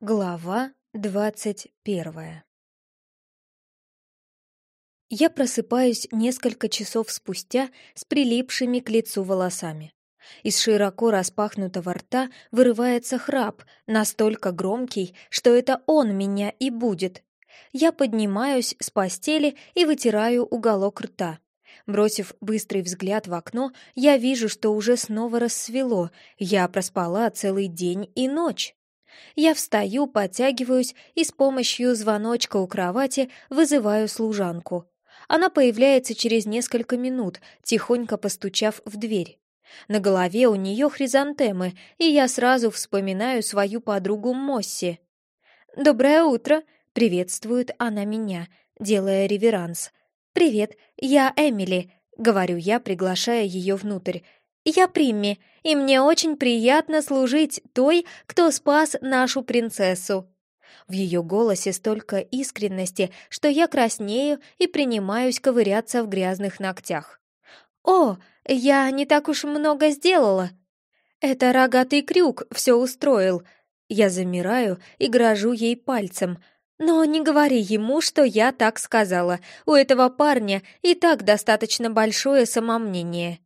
Глава двадцать первая Я просыпаюсь несколько часов спустя с прилипшими к лицу волосами. Из широко распахнутого рта вырывается храп, настолько громкий, что это он меня и будет. Я поднимаюсь с постели и вытираю уголок рта. Бросив быстрый взгляд в окно, я вижу, что уже снова рассвело, я проспала целый день и ночь. Я встаю, подтягиваюсь и с помощью звоночка у кровати вызываю служанку. Она появляется через несколько минут, тихонько постучав в дверь. На голове у нее хризантемы, и я сразу вспоминаю свою подругу Мосси. «Доброе утро!» — приветствует она меня, делая реверанс. «Привет, я Эмили», — говорю я, приглашая ее внутрь. «Я Примми, и мне очень приятно служить той, кто спас нашу принцессу». В ее голосе столько искренности, что я краснею и принимаюсь ковыряться в грязных ногтях. «О, я не так уж много сделала!» «Это рогатый крюк все устроил!» Я замираю и грожу ей пальцем. «Но не говори ему, что я так сказала. У этого парня и так достаточно большое самомнение».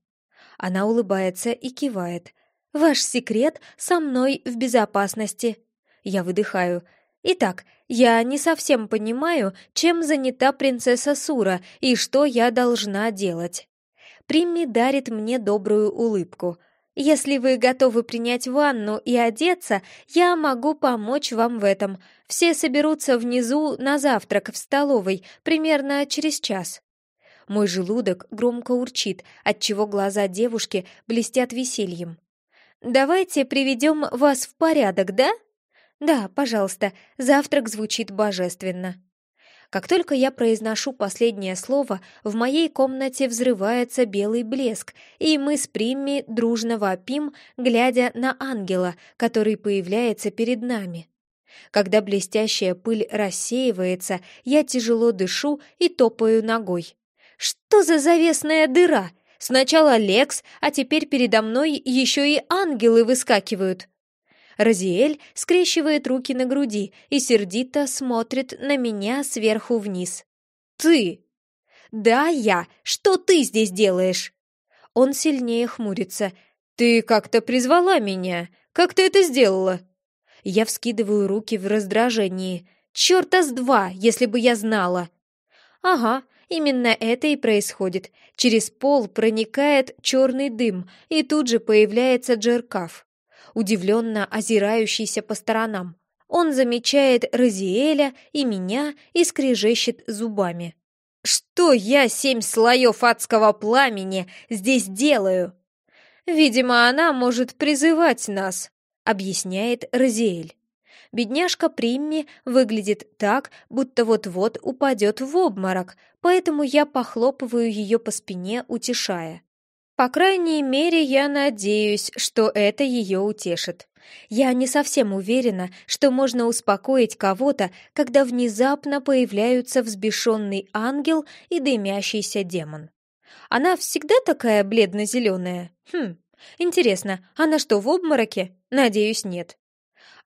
Она улыбается и кивает. «Ваш секрет со мной в безопасности». Я выдыхаю. «Итак, я не совсем понимаю, чем занята принцесса Сура и что я должна делать». Примми дарит мне добрую улыбку. «Если вы готовы принять ванну и одеться, я могу помочь вам в этом. Все соберутся внизу на завтрак в столовой примерно через час». Мой желудок громко урчит, отчего глаза девушки блестят весельем. «Давайте приведем вас в порядок, да?» «Да, пожалуйста, завтрак звучит божественно». Как только я произношу последнее слово, в моей комнате взрывается белый блеск, и мы с Примми дружно вопим, глядя на ангела, который появляется перед нами. Когда блестящая пыль рассеивается, я тяжело дышу и топаю ногой. Что за завесная дыра? Сначала Лекс, а теперь передо мной еще и ангелы выскакивают. Розиэль скрещивает руки на груди и сердито смотрит на меня сверху вниз. «Ты!» «Да, я! Что ты здесь делаешь?» Он сильнее хмурится. «Ты как-то призвала меня. Как ты это сделала?» Я вскидываю руки в раздражении. «Чёрта с два, если бы я знала!» «Ага, Именно это и происходит. Через пол проникает черный дым, и тут же появляется Джеркаф, удивленно озирающийся по сторонам. Он замечает Розиэля и меня и скрежещет зубами. «Что я, семь слоев адского пламени, здесь делаю?» «Видимо, она может призывать нас», — объясняет Розиэль. Бедняжка Примми выглядит так, будто вот-вот упадет в обморок, поэтому я похлопываю ее по спине, утешая. По крайней мере, я надеюсь, что это ее утешит. Я не совсем уверена, что можно успокоить кого-то, когда внезапно появляются взбешенный ангел и дымящийся демон. Она всегда такая бледно-зеленая? Хм, интересно, она что, в обмороке? Надеюсь, нет.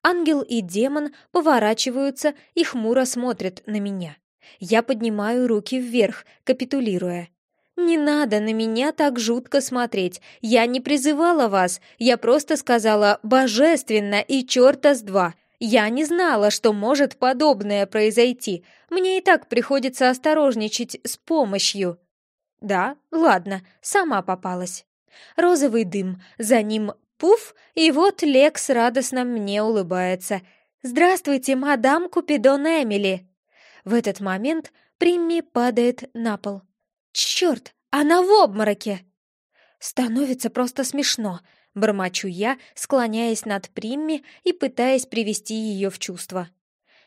Ангел и демон поворачиваются и хмуро смотрят на меня. Я поднимаю руки вверх, капитулируя. «Не надо на меня так жутко смотреть. Я не призывала вас. Я просто сказала «божественно» и «черта с два». Я не знала, что может подобное произойти. Мне и так приходится осторожничать с помощью. Да, ладно, сама попалась. Розовый дым, за ним Пуф, и вот Лекс радостно мне улыбается. «Здравствуйте, мадам Купидон Эмили!» В этот момент Примми падает на пол. «Черт, она в обмороке!» Становится просто смешно, бормочу я, склоняясь над Примми и пытаясь привести ее в чувство.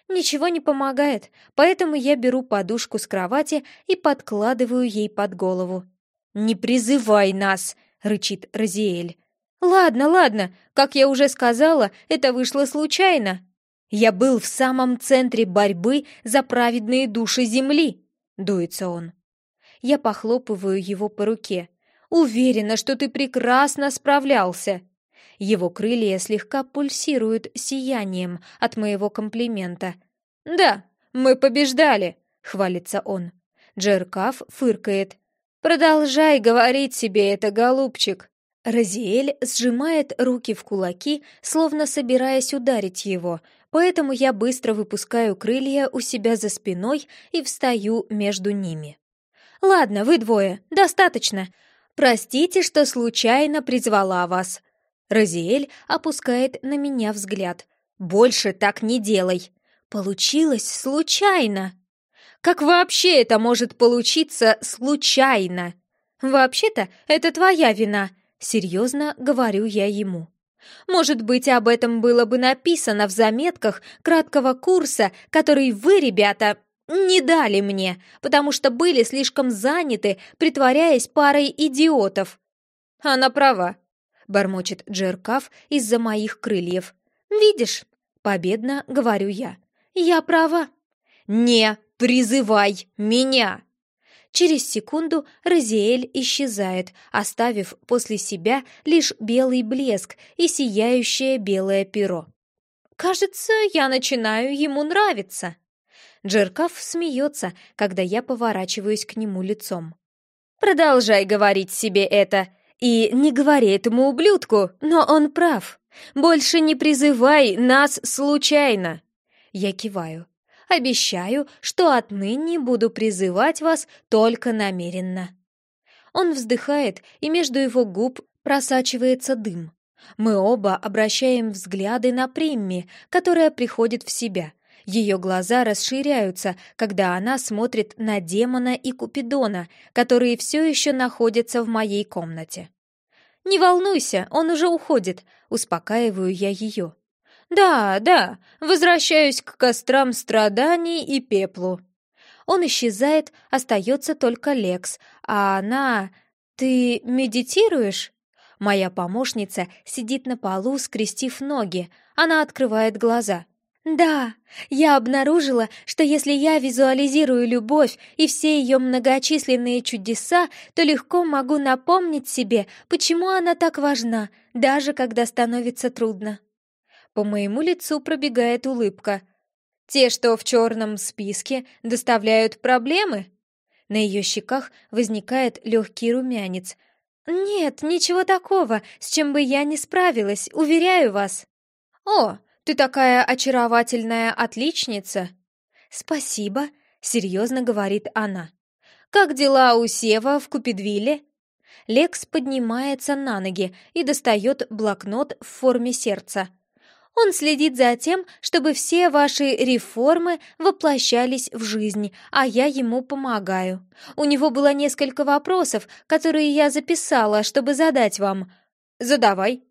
Ничего не помогает, поэтому я беру подушку с кровати и подкладываю ей под голову. «Не призывай нас!» — рычит Розиэль. «Ладно, ладно, как я уже сказала, это вышло случайно. Я был в самом центре борьбы за праведные души Земли», — дуется он. Я похлопываю его по руке. «Уверена, что ты прекрасно справлялся». Его крылья слегка пульсируют сиянием от моего комплимента. «Да, мы побеждали!» — хвалится он. Джеркаф фыркает. «Продолжай говорить себе это, голубчик!» Розиэль сжимает руки в кулаки, словно собираясь ударить его, поэтому я быстро выпускаю крылья у себя за спиной и встаю между ними. «Ладно, вы двое, достаточно. Простите, что случайно призвала вас». Розиэль опускает на меня взгляд. «Больше так не делай». «Получилось случайно». «Как вообще это может получиться случайно?» «Вообще-то это твоя вина», — серьезно говорю я ему. Может быть, об этом было бы написано в заметках краткого курса, который вы, ребята, не дали мне, потому что были слишком заняты, притворяясь парой идиотов. Она права, бормочет Джеркаф из-за моих крыльев. Видишь? Победно говорю я. Я права. Не призывай меня! Через секунду Розиэль исчезает, оставив после себя лишь белый блеск и сияющее белое перо. Кажется, я начинаю ему нравиться. Джеркаф смеется, когда я поворачиваюсь к нему лицом. «Продолжай говорить себе это, и не говори этому ублюдку, но он прав. Больше не призывай нас случайно!» Я киваю. Обещаю, что отныне буду призывать вас только намеренно». Он вздыхает, и между его губ просачивается дым. Мы оба обращаем взгляды на Примми, которая приходит в себя. Ее глаза расширяются, когда она смотрит на демона и Купидона, которые все еще находятся в моей комнате. «Не волнуйся, он уже уходит», — успокаиваю я ее. «Да, да, возвращаюсь к кострам страданий и пеплу». Он исчезает, остается только Лекс, а она... «Ты медитируешь?» Моя помощница сидит на полу, скрестив ноги. Она открывает глаза. «Да, я обнаружила, что если я визуализирую любовь и все ее многочисленные чудеса, то легко могу напомнить себе, почему она так важна, даже когда становится трудно». По моему лицу пробегает улыбка. «Те, что в черном списке, доставляют проблемы?» На ее щеках возникает легкий румянец. «Нет, ничего такого, с чем бы я не справилась, уверяю вас». «О, ты такая очаровательная отличница!» «Спасибо», — серьезно говорит она. «Как дела у Сева в Купидвилле?» Лекс поднимается на ноги и достает блокнот в форме сердца. Он следит за тем, чтобы все ваши реформы воплощались в жизнь, а я ему помогаю. У него было несколько вопросов, которые я записала, чтобы задать вам. Задавай.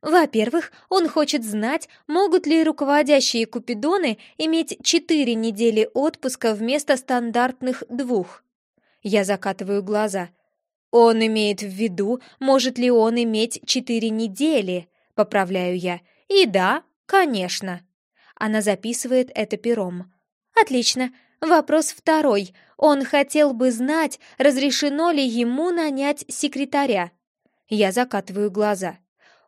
Во-первых, он хочет знать, могут ли руководящие купидоны иметь четыре недели отпуска вместо стандартных двух. Я закатываю глаза. Он имеет в виду, может ли он иметь четыре недели, поправляю я. И да, конечно. Она записывает это пером. Отлично. Вопрос второй. Он хотел бы знать, разрешено ли ему нанять секретаря. Я закатываю глаза.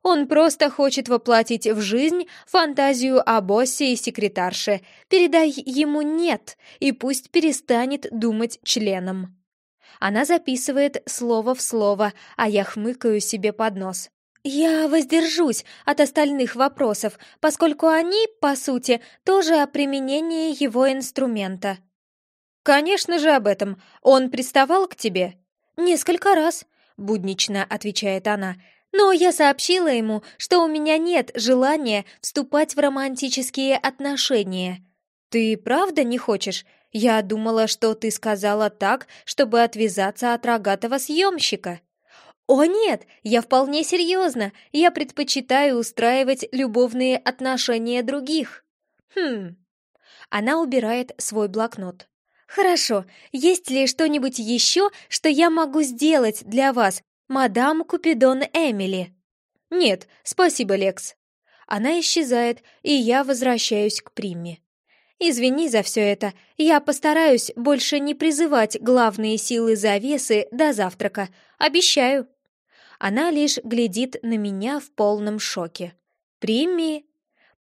Он просто хочет воплотить в жизнь фантазию о боссе и секретарше. Передай ему «нет», и пусть перестанет думать членом. Она записывает слово в слово, а я хмыкаю себе под нос. «Я воздержусь от остальных вопросов, поскольку они, по сути, тоже о применении его инструмента». «Конечно же об этом. Он приставал к тебе?» «Несколько раз», — буднично отвечает она. «Но я сообщила ему, что у меня нет желания вступать в романтические отношения». «Ты правда не хочешь? Я думала, что ты сказала так, чтобы отвязаться от рогатого съемщика». «О нет, я вполне серьезно. Я предпочитаю устраивать любовные отношения других». «Хм...» Она убирает свой блокнот. «Хорошо, есть ли что-нибудь еще, что я могу сделать для вас, мадам Купидон Эмили?» «Нет, спасибо, Лекс». Она исчезает, и я возвращаюсь к Примме. «Извини за все это. Я постараюсь больше не призывать главные силы завесы до завтрака. Обещаю». Она лишь глядит на меня в полном шоке. «Примми!»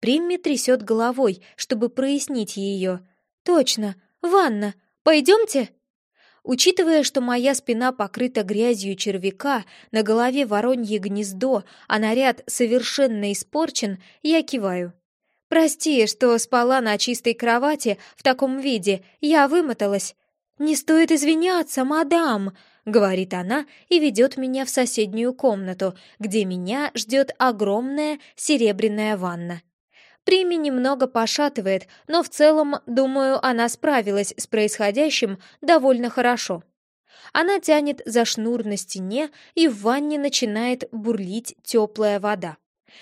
Примми трясет головой, чтобы прояснить ее. «Точно! Ванна! Пойдемте?» Учитывая, что моя спина покрыта грязью червяка, на голове воронье гнездо, а наряд совершенно испорчен, я киваю. «Прости, что спала на чистой кровати в таком виде, я вымоталась». «Не стоит извиняться, мадам!» — говорит она и ведет меня в соседнюю комнату, где меня ждет огромная серебряная ванна. Прими немного пошатывает, но в целом, думаю, она справилась с происходящим довольно хорошо. Она тянет за шнур на стене, и в ванне начинает бурлить теплая вода.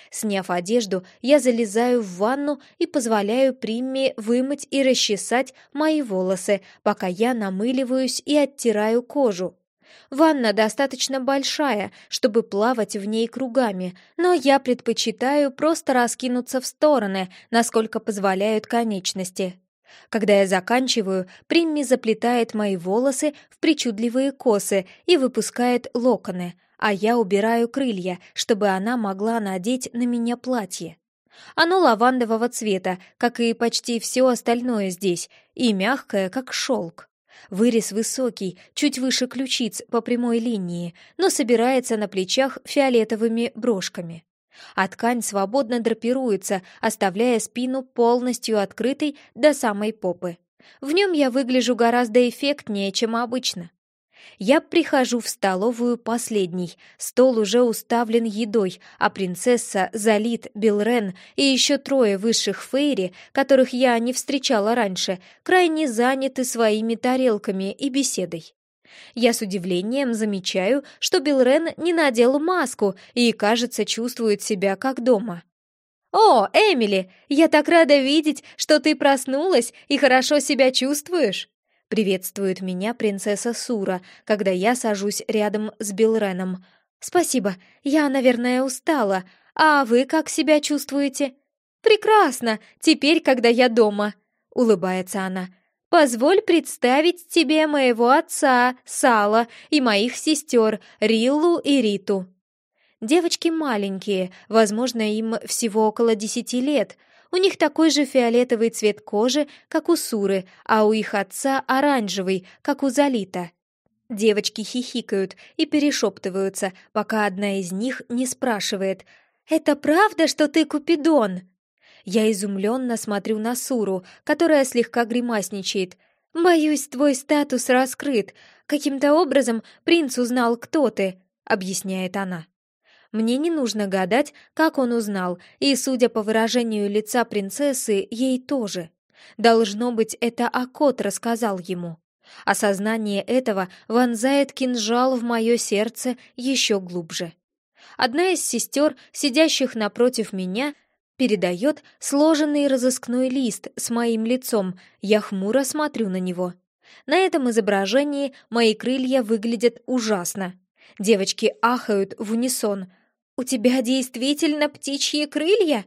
Сняв одежду, я залезаю в ванну и позволяю Примме вымыть и расчесать мои волосы, пока я намыливаюсь и оттираю кожу. Ванна достаточно большая, чтобы плавать в ней кругами, но я предпочитаю просто раскинуться в стороны, насколько позволяют конечности. Когда я заканчиваю, Примми заплетает мои волосы в причудливые косы и выпускает локоны, а я убираю крылья, чтобы она могла надеть на меня платье. Оно лавандового цвета, как и почти все остальное здесь, и мягкое, как шелк. Вырез высокий, чуть выше ключиц по прямой линии, но собирается на плечах фиолетовыми брошками. А ткань свободно драпируется, оставляя спину полностью открытой до самой попы. В нем я выгляжу гораздо эффектнее, чем обычно. Я прихожу в столовую последний, стол уже уставлен едой, а принцесса, Залит, Билрен и еще трое высших фейри, которых я не встречала раньше, крайне заняты своими тарелками и беседой. Я с удивлением замечаю, что Билрен не надел маску и, кажется, чувствует себя как дома. «О, Эмили, я так рада видеть, что ты проснулась и хорошо себя чувствуешь!» Приветствует меня принцесса Сура, когда я сажусь рядом с Билреном. «Спасибо, я, наверное, устала. А вы как себя чувствуете?» «Прекрасно, теперь, когда я дома», — улыбается она. «Позволь представить тебе моего отца, Сала, и моих сестер, Риллу и Риту». Девочки маленькие, возможно, им всего около десяти лет — у них такой же фиолетовый цвет кожи, как у Суры, а у их отца оранжевый, как у Залита. Девочки хихикают и перешептываются, пока одна из них не спрашивает «Это правда, что ты Купидон?» Я изумленно смотрю на Суру, которая слегка гримасничает. «Боюсь, твой статус раскрыт. Каким-то образом принц узнал, кто ты», — объясняет она. Мне не нужно гадать, как он узнал, и, судя по выражению лица принцессы, ей тоже. Должно быть, это Акот рассказал ему. Осознание этого вонзает кинжал в мое сердце еще глубже. Одна из сестер, сидящих напротив меня, передает сложенный разыскной лист с моим лицом. Я хмуро смотрю на него. На этом изображении мои крылья выглядят ужасно. Девочки ахают в унисон — «У тебя действительно птичьи крылья?»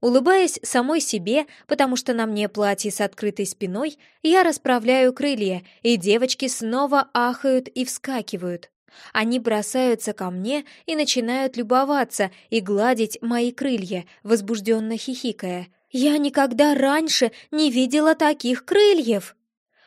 Улыбаясь самой себе, потому что на мне платье с открытой спиной, я расправляю крылья, и девочки снова ахают и вскакивают. Они бросаются ко мне и начинают любоваться и гладить мои крылья, возбужденно хихикая. «Я никогда раньше не видела таких крыльев!»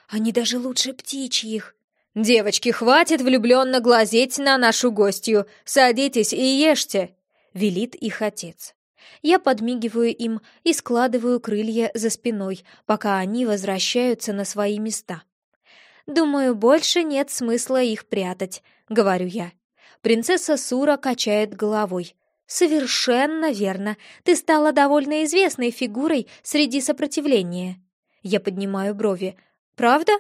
«Они даже лучше птичьих!» «Девочки, хватит влюбленно глазеть на нашу гостью! Садитесь и ешьте!» — велит их отец. Я подмигиваю им и складываю крылья за спиной, пока они возвращаются на свои места. «Думаю, больше нет смысла их прятать», — говорю я. Принцесса Сура качает головой. «Совершенно верно. Ты стала довольно известной фигурой среди сопротивления». Я поднимаю брови. «Правда?»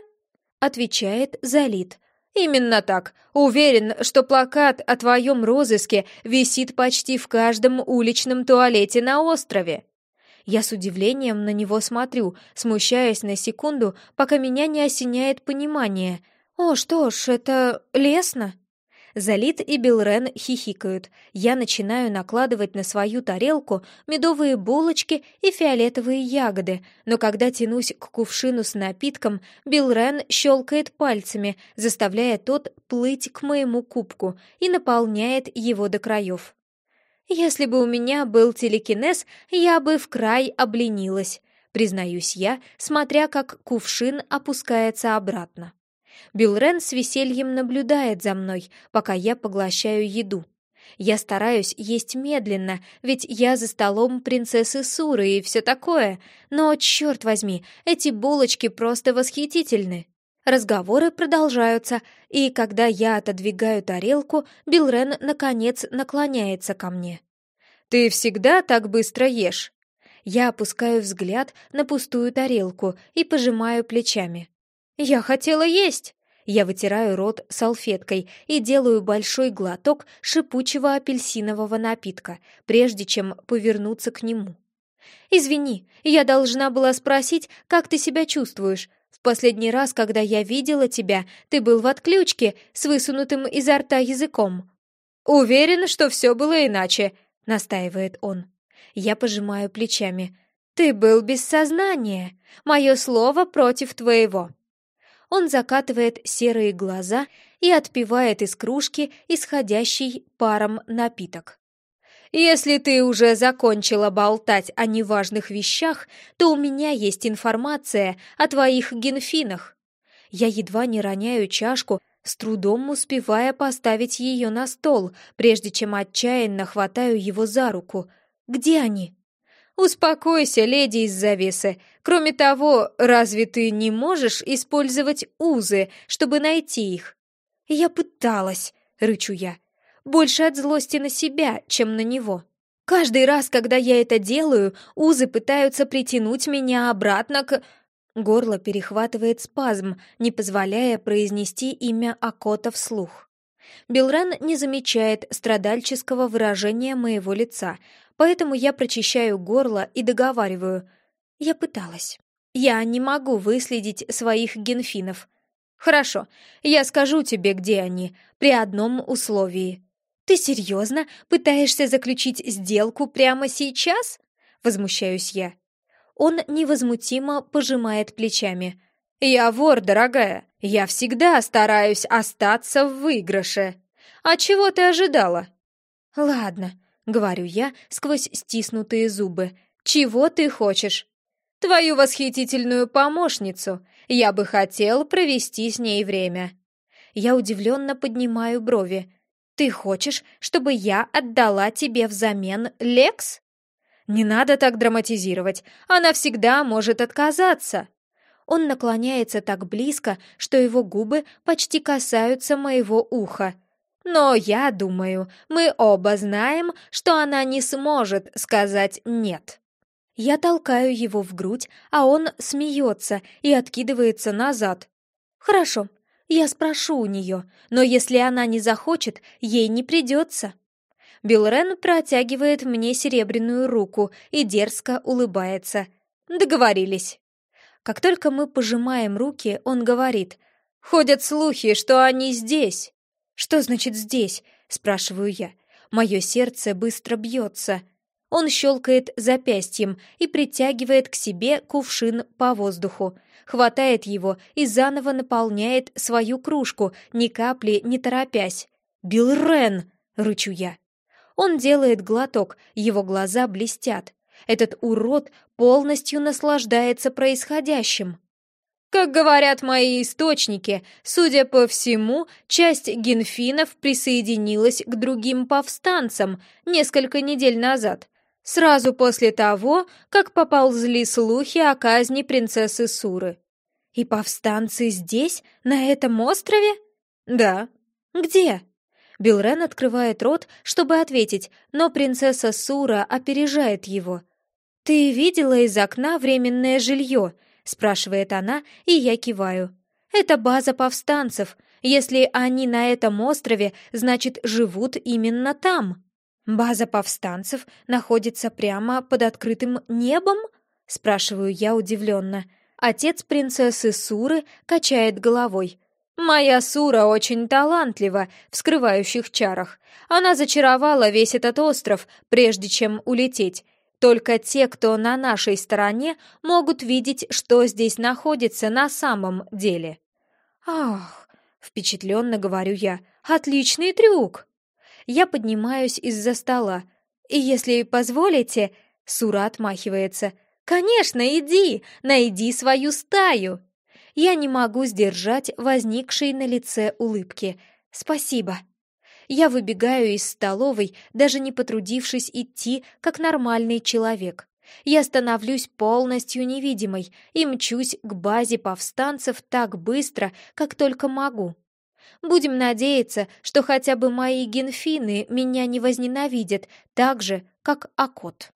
Отвечает Залит. «Именно так. Уверен, что плакат о твоем розыске висит почти в каждом уличном туалете на острове». Я с удивлением на него смотрю, смущаясь на секунду, пока меня не осеняет понимание. «О, что ж, это лестно». Залит и Билрен хихикают. Я начинаю накладывать на свою тарелку медовые булочки и фиолетовые ягоды, но когда тянусь к кувшину с напитком, Билрен щелкает пальцами, заставляя тот плыть к моему кубку и наполняет его до краев. Если бы у меня был телекинез, я бы в край обленилась, признаюсь я, смотря как кувшин опускается обратно. Билрен с весельем наблюдает за мной, пока я поглощаю еду. Я стараюсь есть медленно, ведь я за столом принцессы Суры и все такое, но, черт возьми, эти булочки просто восхитительны. Разговоры продолжаются, и когда я отодвигаю тарелку, Билрен, наконец, наклоняется ко мне. «Ты всегда так быстро ешь?» Я опускаю взгляд на пустую тарелку и пожимаю плечами. «Я хотела есть!» Я вытираю рот салфеткой и делаю большой глоток шипучего апельсинового напитка, прежде чем повернуться к нему. «Извини, я должна была спросить, как ты себя чувствуешь. В последний раз, когда я видела тебя, ты был в отключке с высунутым изо рта языком». «Уверен, что все было иначе», — настаивает он. Я пожимаю плечами. «Ты был без сознания. Мое слово против твоего». Он закатывает серые глаза и отпивает из кружки исходящий паром напиток. «Если ты уже закончила болтать о неважных вещах, то у меня есть информация о твоих генфинах». Я едва не роняю чашку, с трудом успевая поставить ее на стол, прежде чем отчаянно хватаю его за руку. «Где они?» «Успокойся, леди из завесы. Кроме того, разве ты не можешь использовать узы, чтобы найти их?» «Я пыталась», — рычу я. «Больше от злости на себя, чем на него. Каждый раз, когда я это делаю, узы пытаются притянуть меня обратно к...» Горло перехватывает спазм, не позволяя произнести имя Акота вслух. Билран не замечает страдальческого выражения моего лица, поэтому я прочищаю горло и договариваю. Я пыталась. Я не могу выследить своих генфинов. Хорошо, я скажу тебе, где они, при одном условии. Ты серьезно пытаешься заключить сделку прямо сейчас? Возмущаюсь я. Он невозмутимо пожимает плечами. «Я вор, дорогая. Я всегда стараюсь остаться в выигрыше. А чего ты ожидала?» «Ладно, — говорю я сквозь стиснутые зубы. «Чего ты хочешь?» «Твою восхитительную помощницу. Я бы хотел провести с ней время». Я удивленно поднимаю брови. «Ты хочешь, чтобы я отдала тебе взамен Лекс?» «Не надо так драматизировать. Она всегда может отказаться». Он наклоняется так близко, что его губы почти касаются моего уха. Но я думаю, мы оба знаем, что она не сможет сказать «нет». Я толкаю его в грудь, а он смеется и откидывается назад. «Хорошо, я спрошу у нее, но если она не захочет, ей не придется». Билрен протягивает мне серебряную руку и дерзко улыбается. «Договорились». Как только мы пожимаем руки, он говорит, «Ходят слухи, что они здесь». «Что значит здесь?» — спрашиваю я. Мое сердце быстро бьется. Он щелкает запястьем и притягивает к себе кувшин по воздуху, хватает его и заново наполняет свою кружку, ни капли не торопясь. «Билл Рен!» — рычу я. Он делает глоток, его глаза блестят. Этот урод полностью наслаждается происходящим. Как говорят мои источники, судя по всему, часть генфинов присоединилась к другим повстанцам несколько недель назад, сразу после того, как поползли слухи о казни принцессы Суры. И повстанцы здесь, на этом острове? Да. Где? Билрен открывает рот, чтобы ответить, но принцесса Сура опережает его. «Ты видела из окна временное жилье?» — спрашивает она, и я киваю. «Это база повстанцев. Если они на этом острове, значит, живут именно там». «База повстанцев находится прямо под открытым небом?» — спрашиваю я удивленно. Отец принцессы Суры качает головой. Моя Сура очень талантлива в скрывающих чарах. Она зачаровала весь этот остров, прежде чем улететь. Только те, кто на нашей стороне, могут видеть, что здесь находится на самом деле. Ах, впечатленно говорю я, отличный трюк. Я поднимаюсь из-за стола. И если позволите, Сура отмахивается. Конечно, иди, найди свою стаю я не могу сдержать возникшей на лице улыбки. «Спасибо». Я выбегаю из столовой, даже не потрудившись идти, как нормальный человек. Я становлюсь полностью невидимой и мчусь к базе повстанцев так быстро, как только могу. Будем надеяться, что хотя бы мои генфины меня не возненавидят так же, как Акот.